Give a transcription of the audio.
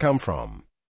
come from?